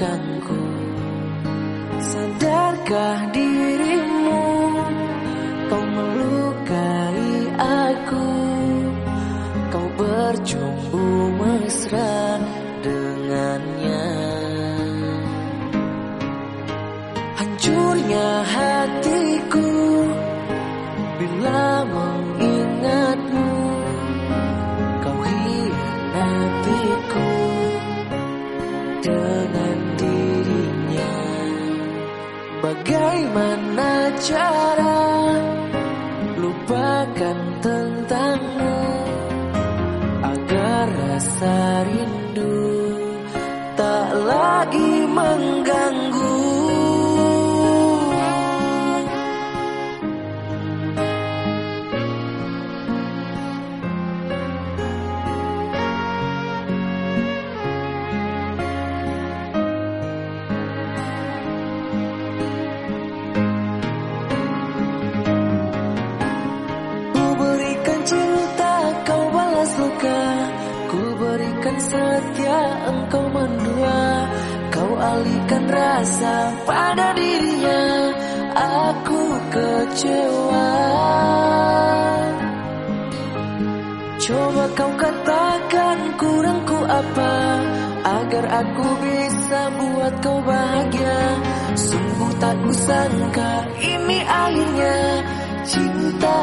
lupakanku Sadarkah dirimu? Kau melukai aku. Kau bercumbu mesra dengannya. Hancurnya hatiku Bagaimana cara Lupakan tentangmu? Agar rasa rindu Tak lagi mengganggu setia, engkau mendua Kau alihkan rasa pada dirinya. Aku kecewa. Coba kau katakan kurangku apa Agar aku bisa buat kau bahagia? Sungguh tak kusangka ini akhirnya Cinta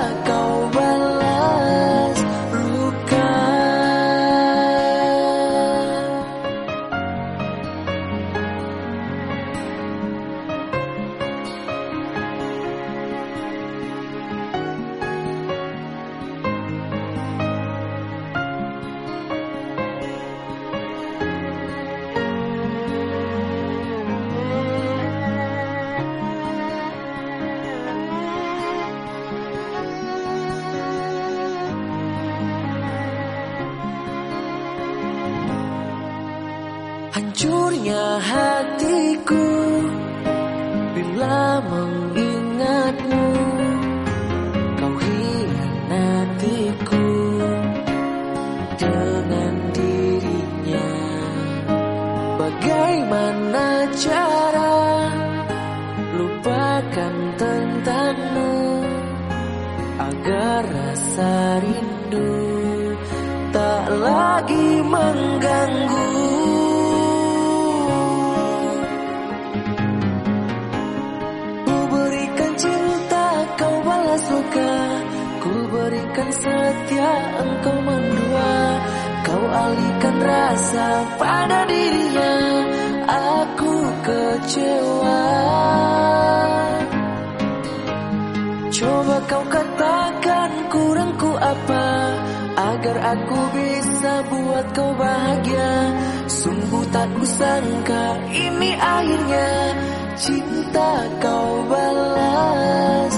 Hancurnya hatiku Bila mengingatmu Kau hianatiku Dengan dirinya. Bagaimana cara Lupakan tentangmu Agar rasa rindu Tak lagi mengganggu engkau mendua Kau alihkan rasa pada dirinya. Aku kecewa. Coba kau katakan kurangku apa Agar aku bisa buat kau bahagia? Sungguh tak kusangka ini akhirnya Cinta kau balas